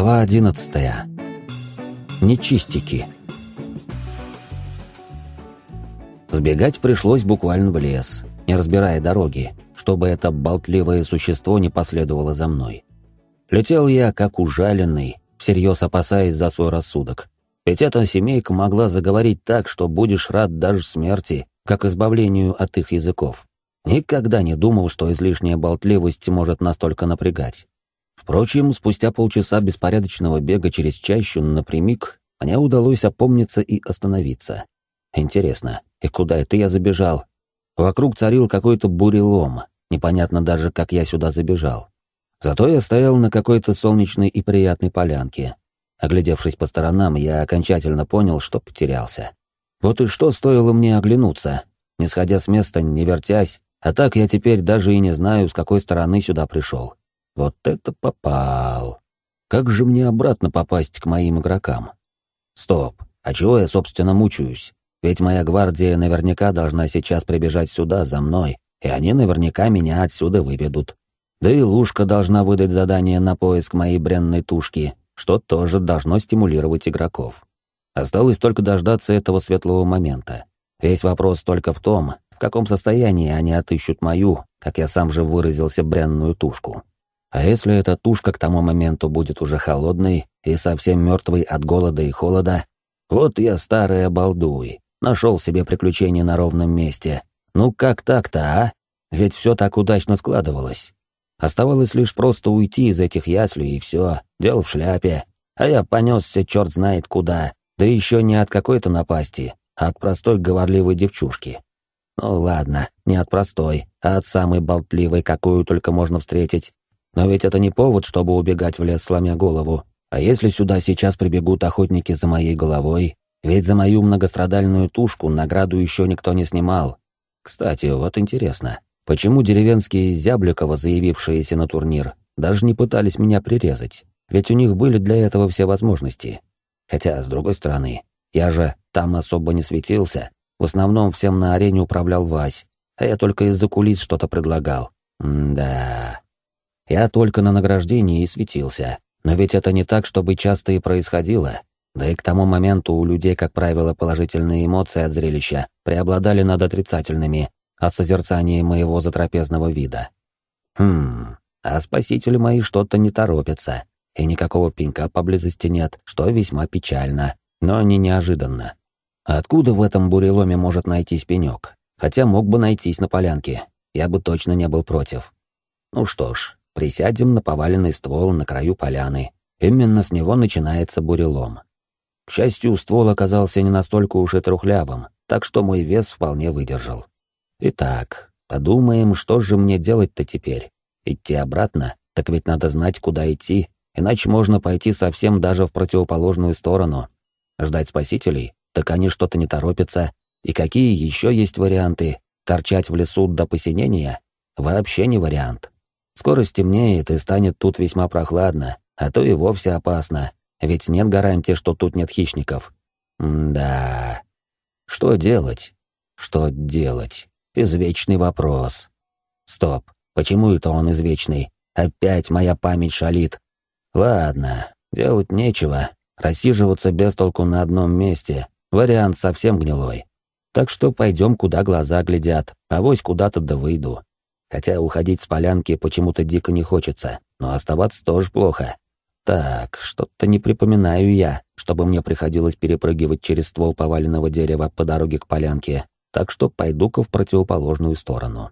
Глава одиннадцатая. Нечистики. Сбегать пришлось буквально в лес, не разбирая дороги, чтобы это болтливое существо не последовало за мной. Летел я, как ужаленный, всерьез опасаясь за свой рассудок. Ведь эта семейка могла заговорить так, что будешь рад даже смерти, как избавлению от их языков. Никогда не думал, что излишняя болтливость может настолько напрягать. Впрочем, спустя полчаса беспорядочного бега через чащу напрямик, мне удалось опомниться и остановиться. Интересно, и куда это я забежал? Вокруг царил какой-то бурелом, непонятно даже, как я сюда забежал. Зато я стоял на какой-то солнечной и приятной полянке. Оглядевшись по сторонам, я окончательно понял, что потерялся. Вот и что стоило мне оглянуться, не сходя с места, не вертясь, а так я теперь даже и не знаю, с какой стороны сюда пришел. Вот это попал. Как же мне обратно попасть к моим игрокам? Стоп, а чего я, собственно, мучаюсь? Ведь моя гвардия наверняка должна сейчас прибежать сюда за мной, и они наверняка меня отсюда выведут. Да и Лушка должна выдать задание на поиск моей бренной тушки, что тоже должно стимулировать игроков. Осталось только дождаться этого светлого момента. Весь вопрос только в том, в каком состоянии они отыщут мою, как я сам же выразился, бренную тушку. А если эта тушка к тому моменту будет уже холодной и совсем мертвой от голода и холода, вот я старый обалдуй, нашел себе приключение на ровном месте. Ну как так-то, а? Ведь все так удачно складывалось. Оставалось лишь просто уйти из этих яслей, и все, дело в шляпе. А я понесся черт знает куда, да еще не от какой-то напасти, а от простой говорливой девчушки. Ну ладно, не от простой, а от самой болтливой, какую только можно встретить. Но ведь это не повод, чтобы убегать в лес, сломя голову. А если сюда сейчас прибегут охотники за моей головой? Ведь за мою многострадальную тушку награду еще никто не снимал. Кстати, вот интересно, почему деревенские из Зябликова, заявившиеся на турнир, даже не пытались меня прирезать? Ведь у них были для этого все возможности. Хотя, с другой стороны, я же там особо не светился. В основном всем на арене управлял Вась, а я только из-за кулис что-то предлагал. М да. Я только на награждении и светился. Но ведь это не так, чтобы часто и происходило. Да и к тому моменту у людей, как правило, положительные эмоции от зрелища преобладали над отрицательными от созерцания моего затрапезного вида. Хм, а спасители мои что-то не торопятся, и никакого пенька поблизости нет, что весьма печально, но не неожиданно. Откуда в этом буреломе может найтись пенек? Хотя мог бы найтись на полянке, я бы точно не был против. Ну что ж, Присядем на поваленный ствол на краю поляны. Именно с него начинается бурелом. К счастью, ствол оказался не настолько уж и трухлявым, так что мой вес вполне выдержал. Итак, подумаем, что же мне делать-то теперь? Идти обратно? Так ведь надо знать, куда идти, иначе можно пойти совсем даже в противоположную сторону. Ждать спасителей? Так они что-то не торопятся. И какие еще есть варианты? Торчать в лесу до посинения? Вообще не вариант. Скоро стемнеет и станет тут весьма прохладно, а то и вовсе опасно, ведь нет гарантии, что тут нет хищников. Да. Что делать? Что делать? Извечный вопрос. Стоп, почему это он извечный? Опять моя память шалит. Ладно, делать нечего. Рассиживаться без толку на одном месте. Вариант совсем гнилой. Так что пойдем, куда глаза глядят, а вось куда-то да выйду. Хотя уходить с полянки почему-то дико не хочется, но оставаться тоже плохо. Так, что-то не припоминаю я, чтобы мне приходилось перепрыгивать через ствол поваленного дерева по дороге к полянке, так что пойду-ка в противоположную сторону.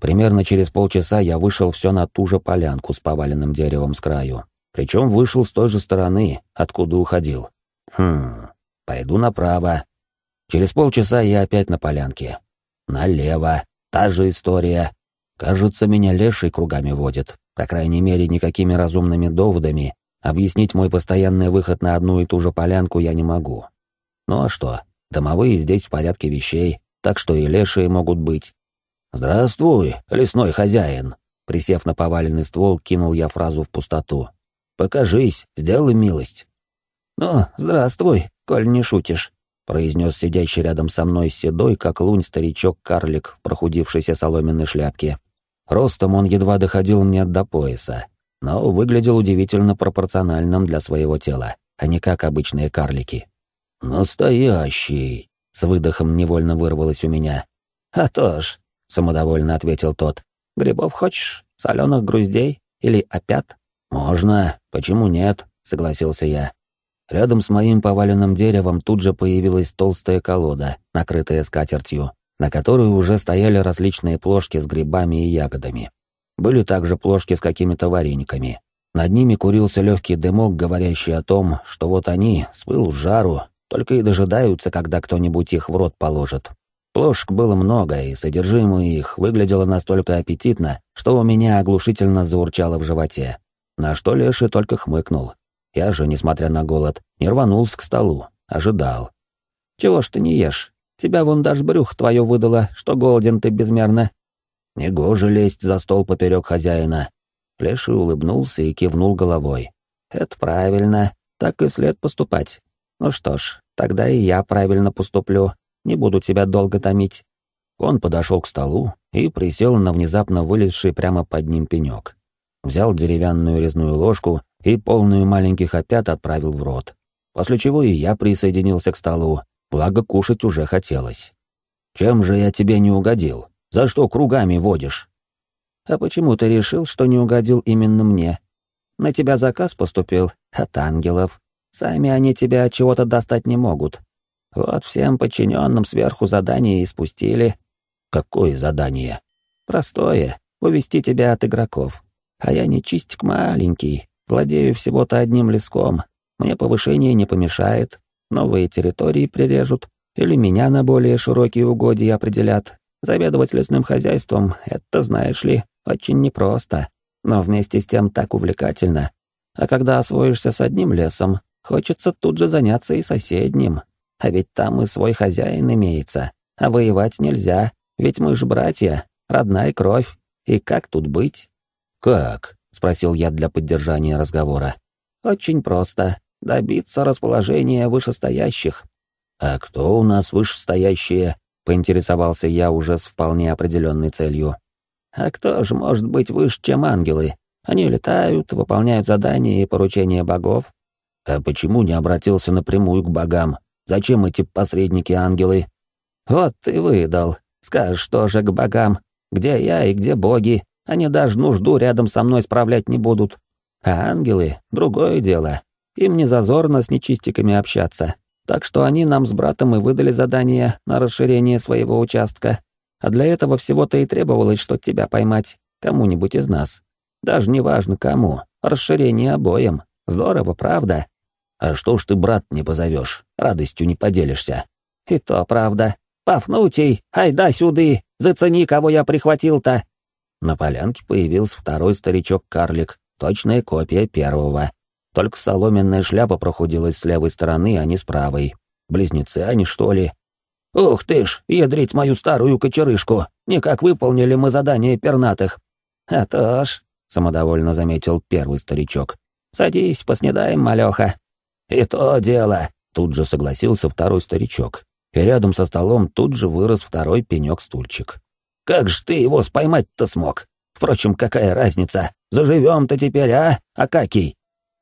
Примерно через полчаса я вышел все на ту же полянку с поваленным деревом с краю. Причем вышел с той же стороны, откуда уходил. Хм, пойду направо. Через полчаса я опять на полянке. Налево. Та же история. Кажется, меня леший кругами водит. По крайней мере, никакими разумными доводами объяснить мой постоянный выход на одну и ту же полянку я не могу. Ну а что, домовые здесь в порядке вещей, так что и лешие могут быть. «Здравствуй, лесной хозяин!» Присев на поваленный ствол, кинул я фразу в пустоту. «Покажись, сделай милость». «Ну, здравствуй, коль не шутишь», — произнес сидящий рядом со мной седой, как лунь старичок-карлик в прохудившейся соломенной шляпке. Ростом он едва доходил мне до пояса. но выглядел удивительно пропорциональным для своего тела, а не как обычные карлики. «Настоящий!» — с выдохом невольно вырвалось у меня. «А то ж», — самодовольно ответил тот. «Грибов хочешь? Соленых груздей? Или опят?» «Можно. Почему нет?» — согласился я. Рядом с моим поваленным деревом тут же появилась толстая колода, накрытая скатертью, на которой уже стояли различные плошки с грибами и ягодами. Были также плошки с какими-то варениками. Над ними курился легкий дымок, говорящий о том, что вот они, с пылу, жару, только и дожидаются, когда кто-нибудь их в рот положит. Плошек было много, и содержимое их выглядело настолько аппетитно, что у меня оглушительно заурчало в животе. На что Леший только хмыкнул. Я же, несмотря на голод, не рванулся к столу, ожидал. «Чего ж ты не ешь? Тебя вон даже брюх твое выдало, что голоден ты безмерно». Негоже лезть за стол поперек хозяина. Леший улыбнулся и кивнул головой. «Это правильно, так и след поступать. Ну что ж, тогда и я правильно поступлю, не буду тебя долго томить». Он подошел к столу и присел на внезапно вылезший прямо под ним пенек. Взял деревянную резную ложку и полную маленьких опят отправил в рот. После чего и я присоединился к столу, благо кушать уже хотелось. «Чем же я тебе не угодил? За что кругами водишь?» «А почему ты решил, что не угодил именно мне? На тебя заказ поступил от ангелов. Сами они тебя от чего-то достать не могут. Вот всем подчиненным сверху задание и спустили». «Какое задание?» «Простое — увести тебя от игроков. А я не чистик маленький, Владею всего-то одним леском. Мне повышение не помешает. Новые территории прирежут. Или меня на более широкие угодья определят. Заведовать лесным хозяйством — это, знаешь ли, очень непросто. Но вместе с тем так увлекательно. А когда освоишься с одним лесом, хочется тут же заняться и соседним. А ведь там и свой хозяин имеется. А воевать нельзя, ведь мы ж братья, родная кровь. И как тут быть? Как? — спросил я для поддержания разговора. «Очень просто. Добиться расположения вышестоящих». «А кто у нас вышестоящие?» — поинтересовался я уже с вполне определенной целью. «А кто же может быть выше, чем ангелы? Они летают, выполняют задания и поручения богов». «А почему не обратился напрямую к богам? Зачем эти посредники-ангелы?» «Вот ты выдал. Скажешь тоже к богам. Где я и где боги?» Они даже нужду рядом со мной справлять не будут. А ангелы — другое дело. Им не зазорно с нечистиками общаться. Так что они нам с братом и выдали задание на расширение своего участка. А для этого всего-то и требовалось, что тебя поймать, кому-нибудь из нас. Даже не важно кому, расширение обоим. Здорово, правда? А что ж ты брат не позовешь, радостью не поделишься? И то правда. Пафнутий, айда сюды, зацени, кого я прихватил-то. На полянке появился второй старичок-карлик, точная копия первого. Только соломенная шляпа прохудилась с левой стороны, а не с правой. Близнецы они, что ли? «Ух ты ж, ядрить мою старую кочерышку! Никак выполнили мы задание пернатых!» «А то ж», — самодовольно заметил первый старичок. «Садись, поснедаем, малеха». «И то дело», — тут же согласился второй старичок. И рядом со столом тут же вырос второй пенек-стульчик. Как ж ты его споймать-то смог? Впрочем, какая разница? Заживем-то теперь, а, Акакий?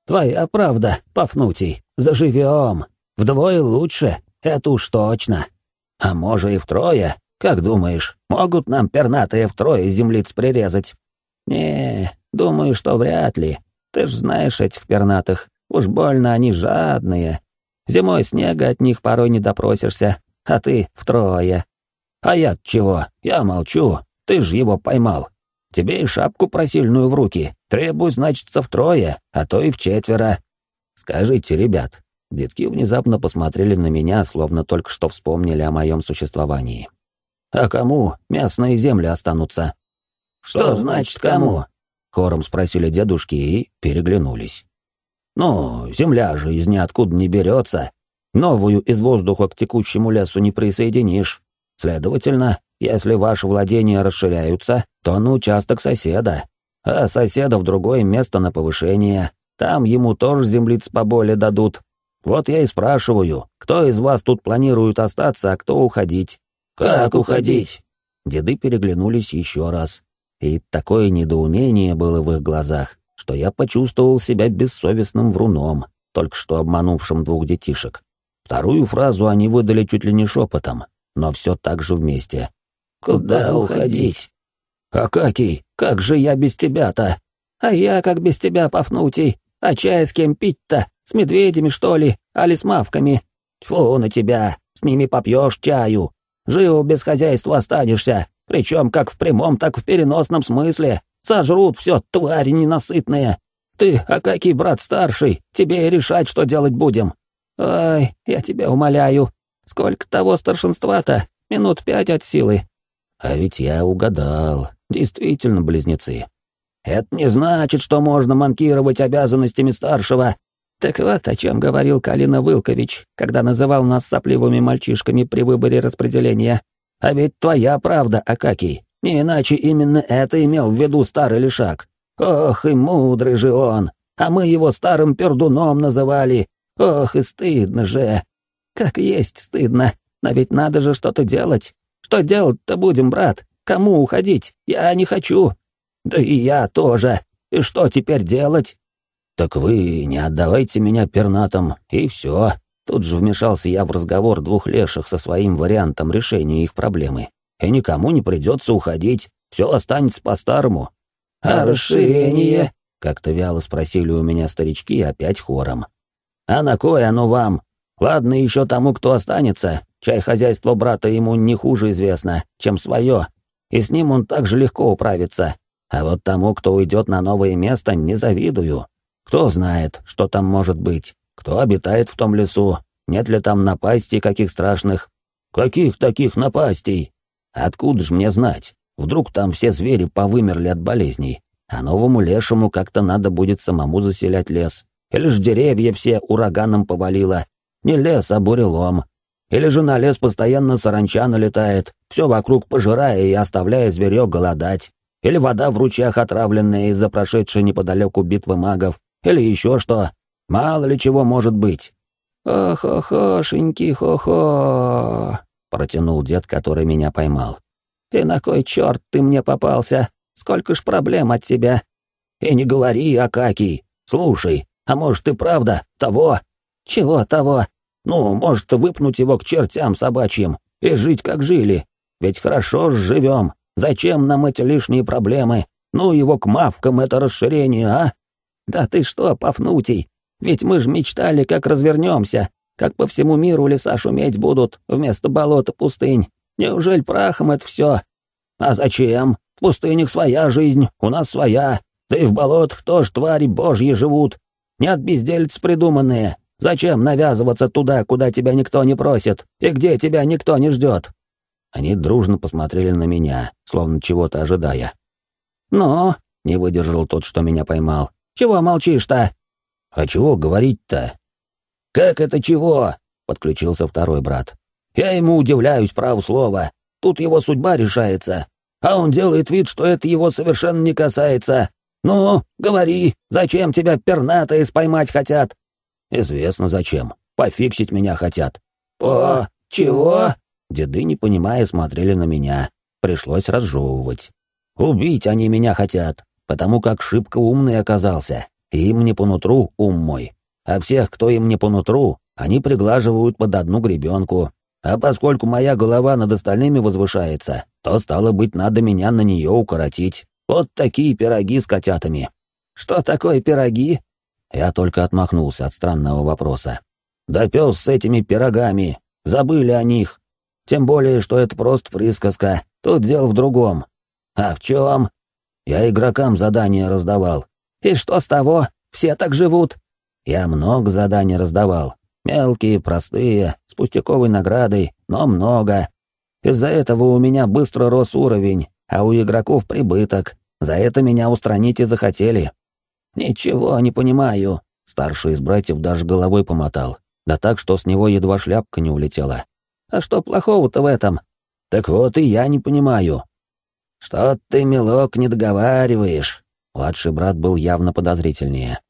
Твоя правда, Пафнутий, заживем. Вдвое лучше, это уж точно. А может и втрое? Как думаешь, могут нам пернатые втрое землиц прирезать? Не, думаю, что вряд ли. Ты ж знаешь этих пернатых. Уж больно они жадные. Зимой снега от них порой не допросишься, а ты втрое. А я чего? Я молчу. Ты ж его поймал. Тебе и шапку просильную в руки. Требуй, значится, втрое, а то и в четверо. Скажите, ребят, детки внезапно посмотрели на меня, словно только что вспомнили о моем существовании. А кому местные земли останутся? Что, значит кому? Хором спросили дедушки и переглянулись. Ну, земля же из ниоткуда не берется. Новую из воздуха к текущему лесу не присоединишь. Следовательно, если ваши владения расширяются, то на участок соседа, а соседа в другое место на повышение. Там ему тоже землиц поболее дадут. Вот я и спрашиваю, кто из вас тут планирует остаться, а кто уходить? Как уходить? Деды переглянулись еще раз. И такое недоумение было в их глазах, что я почувствовал себя бессовестным вруном, только что обманувшим двух детишек. Вторую фразу они выдали чуть ли не шепотом, но все так же вместе. «Куда уходить?» «Акакий, как же я без тебя-то?» «А я как без тебя, Пафнутий? А чай с кем пить-то? С медведями, что ли? Али с мавками? Тьфу на тебя, с ними попьешь чаю. Живо без хозяйства останешься, причем как в прямом, так в переносном смысле. Сожрут все, твари ненасытные. Ты, Акакий, брат старший, тебе и решать, что делать будем. Ой, я тебя умоляю, сколько того старшинства-то? Минут пять от силы. А ведь я угадал, действительно близнецы. Это не значит, что можно манкировать обязанностями старшего. Так вот, о чем говорил Калина Вылкович, когда называл нас сопливыми мальчишками при выборе распределения. А ведь твоя правда, Акакий. Не иначе именно это имел в виду старый лишак. Ох, и мудрый же он. А мы его старым пердуном называли. Ох, и стыдно же. Как есть стыдно. Но ведь надо же что-то делать. Что делать-то будем, брат? Кому уходить? Я не хочу. Да и я тоже. И что теперь делать? Так вы не отдавайте меня пернатам, и все. Тут же вмешался я в разговор двух леших со своим вариантом решения их проблемы. И никому не придется уходить, все останется по-старому. А расширение? Как-то вяло спросили у меня старички опять хором. А на кое оно вам? Ладно еще тому, кто останется, чай хозяйство брата ему не хуже известно, чем свое, и с ним он так же легко управится, а вот тому, кто уйдет на новое место, не завидую. Кто знает, что там может быть, кто обитает в том лесу, нет ли там напастей каких страшных. Каких таких напастей? Откуда ж мне знать? Вдруг там все звери повымерли от болезней, а новому лешему как-то надо будет самому заселять лес. Или ж деревья все ураганом повалило. Не лес, а бурелом. Или же на лес постоянно саранча налетает, все вокруг пожирая и оставляя зверек голодать. Или вода в ручьях отравленная из-за прошедшей неподалеку битвы магов, или еще что. Мало ли чего может быть. «Ох-охошеньки, хо-хо!» — протянул дед, который меня поймал. «И на кой черт ты мне попался? Сколько ж проблем от тебя?» «И не говори, Акакий. Слушай, а может и правда того?» «Чего того?» «Ну, может, выпнуть его к чертям собачьим и жить, как жили. Ведь хорошо живем, Зачем нам эти лишние проблемы? Ну его к мавкам это расширение, а? Да ты что, Пафнутий? Ведь мы же мечтали, как развернемся, как по всему миру леса шуметь будут вместо болота пустынь. Неужели прахом это все? А зачем? В пустынях своя жизнь, у нас своя. Да и в болотах тоже твари божьи живут. Нет бездельц придуманные. Зачем навязываться туда, куда тебя никто не просит, и где тебя никто не ждет? Они дружно посмотрели на меня, словно чего-то ожидая. «Ну?» — не выдержал тот, что меня поймал. «Чего молчишь-то?» «А чего говорить-то?» «Как это чего?» — подключился второй брат. «Я ему удивляюсь, право слово. Тут его судьба решается. А он делает вид, что это его совершенно не касается. Ну, говори, зачем тебя пернатые споймать хотят?» «Известно зачем. Пофиксить меня хотят». «По... чего?» Деды, не понимая, смотрели на меня. Пришлось разжевывать. Убить они меня хотят, потому как шибко умный оказался. им не по нутру ум мой. А всех, кто им не по нутру, они приглаживают под одну гребенку. А поскольку моя голова над остальными возвышается, то, стало быть, надо меня на нее укоротить. Вот такие пироги с котятами. Что такое пироги? Я только отмахнулся от странного вопроса. Да пес с этими пирогами. Забыли о них. Тем более, что это просто присказка. Тут дело в другом. А в чем? Я игрокам задания раздавал. И что с того? Все так живут. Я много заданий раздавал. Мелкие, простые, с пустяковой наградой, но много. Из-за этого у меня быстро рос уровень, а у игроков прибыток. За это меня устранить и захотели. Ничего не понимаю. Старший из братьев даже головой помотал. Да так, что с него едва шляпка не улетела. А что плохого-то в этом? Так вот и я не понимаю. Что ты, милок, не договариваешь? Младший брат был явно подозрительнее.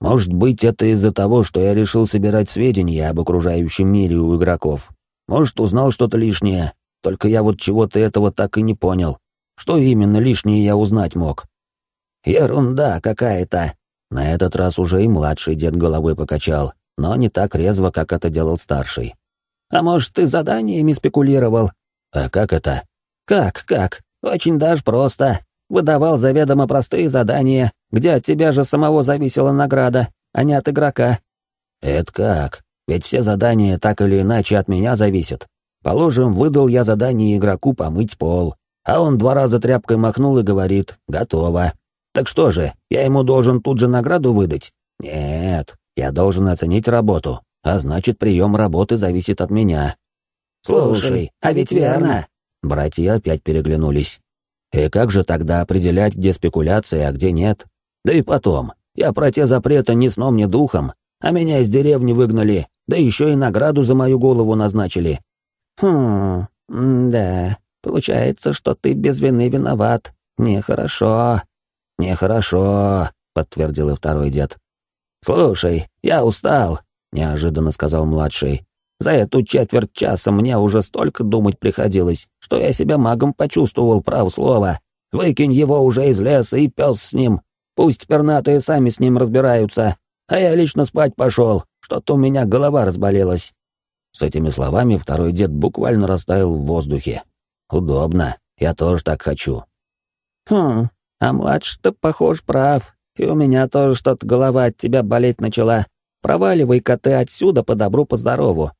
Может быть, это из-за того, что я решил собирать сведения об окружающем мире у игроков. Может, узнал что-то лишнее, только я вот чего-то этого так и не понял. Что именно лишнее я узнать мог? Ерунда какая-то. На этот раз уже и младший дед головой покачал, но не так резво, как это делал старший. А может, ты заданиями спекулировал? А как это? Как, как? Очень даже просто. Выдавал заведомо простые задания, где от тебя же самого зависела награда, а не от игрока. Это как? Ведь все задания так или иначе от меня зависят. Положим, выдал я задание игроку помыть пол, а он два раза тряпкой махнул и говорит «готово». Так что же, я ему должен тут же награду выдать? Нет, я должен оценить работу, а значит, прием работы зависит от меня. Слушай, а ведь верно. Братья опять переглянулись. И как же тогда определять, где спекуляции, а где нет? Да и потом, я про те запреты ни сном, ни духом, а меня из деревни выгнали, да еще и награду за мою голову назначили. Хм, да, получается, что ты без вины виноват. Нехорошо. Нехорошо, подтвердил и второй дед. Слушай, я устал, неожиданно сказал младший. За эту четверть часа мне уже столько думать приходилось, что я себя магом почувствовал, прав слово. Выкинь его уже из леса и пес с ним. Пусть пернатые сами с ним разбираются. А я лично спать пошел, что-то у меня голова разболелась. С этими словами второй дед буквально растаял в воздухе. Удобно, я тоже так хочу. Хм, а младший-то, похож, прав. И у меня тоже что-то голова от тебя болеть начала. Проваливай-ка ты отсюда по добру, по здорову.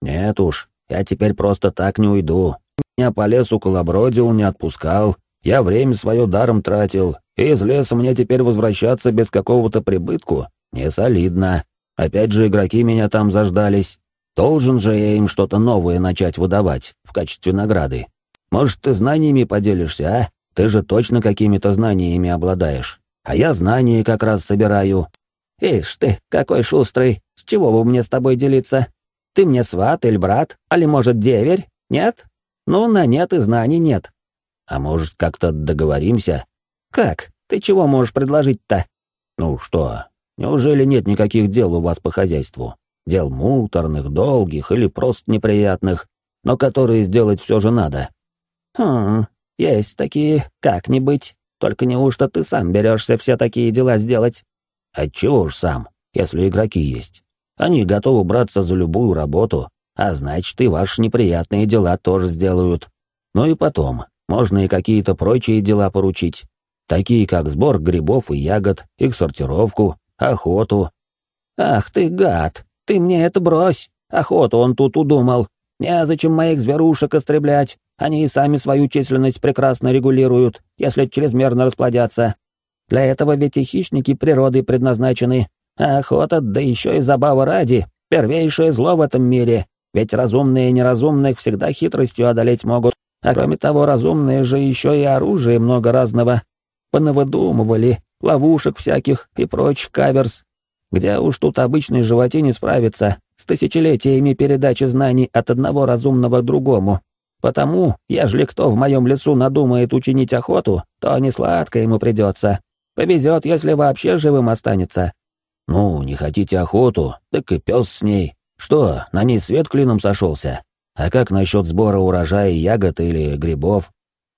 Нет уж, я теперь просто так не уйду. Меня по лесу колобродил, не отпускал. Я время свое даром тратил, и из леса мне теперь возвращаться без какого-то прибытку не солидно. Опять же игроки меня там заждались. Должен же я им что-то новое начать выдавать в качестве награды. Может, ты знаниями поделишься, а? Ты же точно какими-то знаниями обладаешь. А я знания как раз собираю. Ишь ты, какой шустрый. С чего бы мне с тобой делиться? Ты мне сват или брат, али, может, деверь? Нет? Ну, на нет и знаний нет. А может, как-то договоримся? Как? Ты чего можешь предложить-то? Ну что, неужели нет никаких дел у вас по хозяйству? Дел муторных, долгих или просто неприятных, но которые сделать все же надо. Хм, есть такие, как не быть. Только неужто ты сам берешься все такие дела сделать? Отчего ж сам, если игроки есть? Они готовы браться за любую работу, а значит и ваши неприятные дела тоже сделают. Ну и потом, можно и какие-то прочие дела поручить, такие как сбор грибов и ягод, их сортировку, охоту. Ах ты гад, ты мне это брось, охоту он тут удумал. Незачем моих зверушек истреблять, они и сами свою численность прекрасно регулируют, если чрезмерно расплодятся. Для этого ведь и хищники природы предназначены, а охота, да еще и забава ради, первейшее зло в этом мире, ведь разумные и неразумных всегда хитростью одолеть могут, а кроме того, разумные же еще и оружие много разного. Понавыдумывали, ловушек всяких и прочих каверс. Где уж тут обычный животине справится с тысячелетиями передачи знаний от одного разумного к другому. Потому, ежели кто в моем лесу надумает учинить охоту, то не сладко ему придется. Повезет, если вообще живым останется. Ну, не хотите охоту, так и пес с ней. Что, на ней свет клином сошелся? А как насчет сбора урожая ягод или грибов?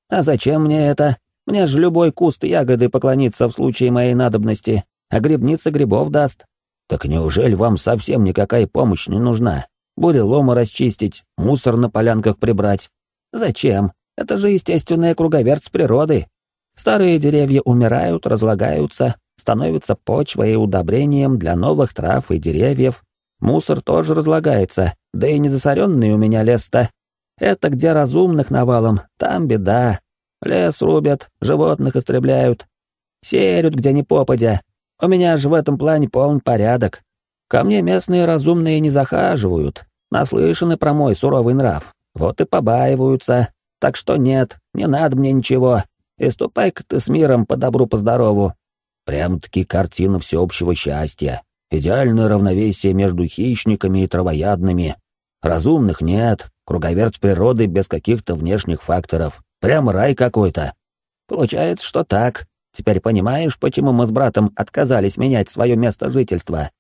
А зачем мне это? Мне же любой куст ягоды поклонится в случае моей надобности, а грибница грибов даст. Так неужели вам совсем никакая помощь не нужна? Буреломы расчистить, мусор на полянках прибрать? Зачем? Это же естественная круговерть природы. Старые деревья умирают, разлагаются, становятся почвой и удобрением для новых трав и деревьев. Мусор тоже разлагается, да и не засоренный у меня лес-то. Это где разумных навалом, там беда. Лес рубят, животных истребляют. Серют где ни попадя. У меня же в этом плане полный порядок. Ко мне местные разумные не захаживают, наслышаны про мой суровый нрав. Вот и побаиваются. Так что нет, не надо мне ничего. И ступай-ка ты с миром по добру, по здорову. Прям-таки картина всеобщего счастья. Идеальное равновесие между хищниками и травоядными. Разумных нет, круговерть природы без каких-то внешних факторов. Прям рай какой-то. Получается, что так. Теперь понимаешь, почему мы с братом отказались менять свое место жительства?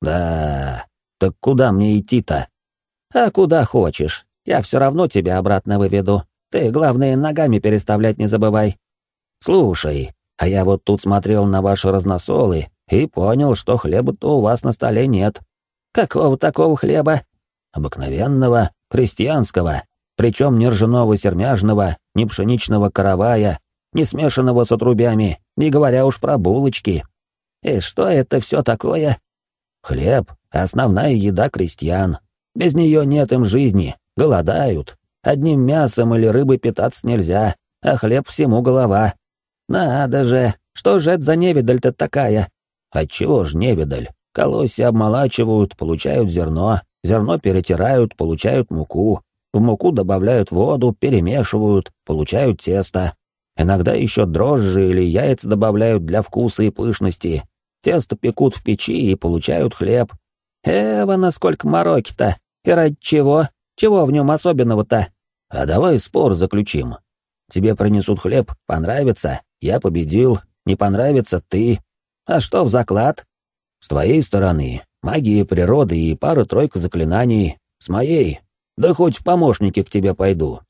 Да, так куда мне идти-то? А куда хочешь. Я все равно тебя обратно выведу. Ты, главное, ногами переставлять не забывай. Слушай, А я вот тут смотрел на ваши разносолы и понял, что хлеба-то у вас на столе нет. Какого такого хлеба? Обыкновенного, крестьянского, причем ни ржаного сермяжного, ни пшеничного каравая, ни смешанного с отрубями, не говоря уж про булочки. И что это все такое? Хлеб — основная еда крестьян. Без нее нет им жизни, голодают. Одним мясом или рыбой питаться нельзя, а хлеб всему голова. Надо же, что же это за невидаль-то такая? Отчего ж невидаль? Колосья обмолачивают, получают зерно, зерно перетирают, получают муку, в муку добавляют воду, перемешивают, получают тесто. Иногда еще дрожжи или яйца добавляют для вкуса и пышности. Тесто пекут в печи и получают хлеб. Эва, насколько мороки-то! И ради чего? Чего в нем особенного-то? А давай спор заключим. Тебе принесут хлеб, понравится, я победил, не понравится ты. А что в заклад? С твоей стороны магия природы и пара-тройка заклинаний. С моей, да хоть в помощники к тебе пойду.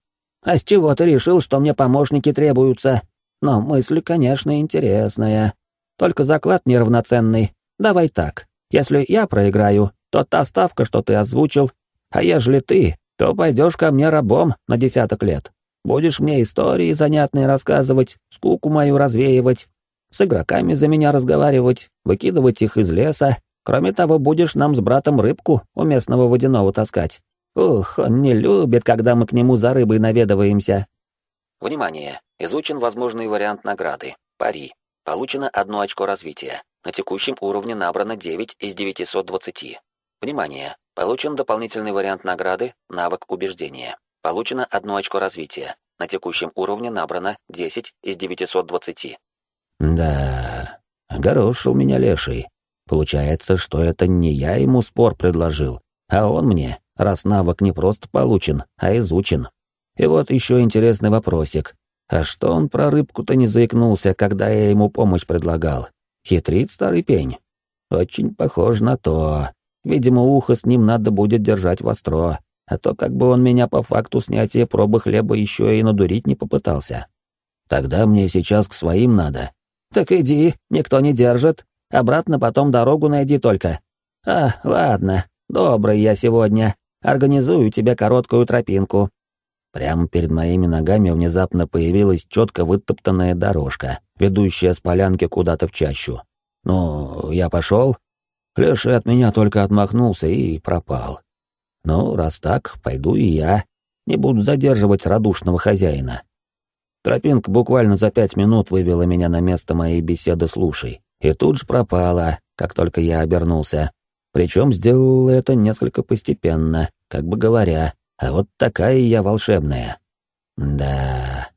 А с чего ты решил, что мне помощники требуются? Но мысль, конечно, интересная. Только заклад неравноценный. Давай так. Если я проиграю, то та ставка, что ты озвучил, а ежели ты, то пойдешь ко мне рабом на десяток лет. Будешь мне истории занятные рассказывать, скуку мою развеивать, с игроками за меня разговаривать, выкидывать их из леса. Кроме того, будешь нам с братом рыбку у местного водяного таскать. Ух, он не любит, когда мы к нему за рыбой наведываемся. Внимание! Изучен возможный вариант награды. Пари. Получено одно очко развития. На текущем уровне набрано 9 из 920. Внимание! Получен дополнительный вариант награды «Навык убеждения». Получено одно очко развития. На текущем уровне набрано 10 из 920. Да, огорошил меня леший. Получается, что это не я ему спор предложил, а он мне, раз навык не просто получен, а изучен. И вот еще интересный вопросик. А что он про рыбку-то не заикнулся, когда я ему помощь предлагал? Хитрит старый пень? Очень похож на то. Видимо, ухо с ним надо будет держать востро, а то как бы он меня по факту снятия пробы хлеба еще и надурить не попытался. Тогда мне сейчас к своим надо. Так иди, никто не держит. Обратно потом дорогу найди только. А, ладно, добрый я сегодня. Организую тебе короткую тропинку. Прямо перед моими ногами внезапно появилась четко вытоптанная дорожка, ведущая с полянки куда-то в чащу. Ну, я пошел, Леша от меня только отмахнулся и пропал. Ну, раз так, пойду и я. Не буду задерживать радушного хозяина. Тропинка буквально за пять минут вывела меня на место моей беседы с Лушей, и тут же пропала, как только я обернулся. Причем сделал это несколько постепенно, как бы говоря, а вот такая я волшебная. Да,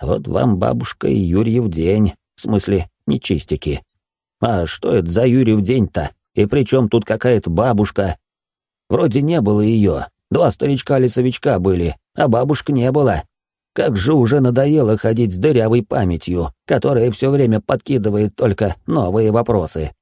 вот вам бабушка и Юрьев день, в смысле, не чистики. А что это за Юрьев день-то? И при чем тут какая-то бабушка? Вроде не было ее. Два старичка-лесовичка были, а бабушка не было. Как же уже надоело ходить с дырявой памятью, которая все время подкидывает только новые вопросы.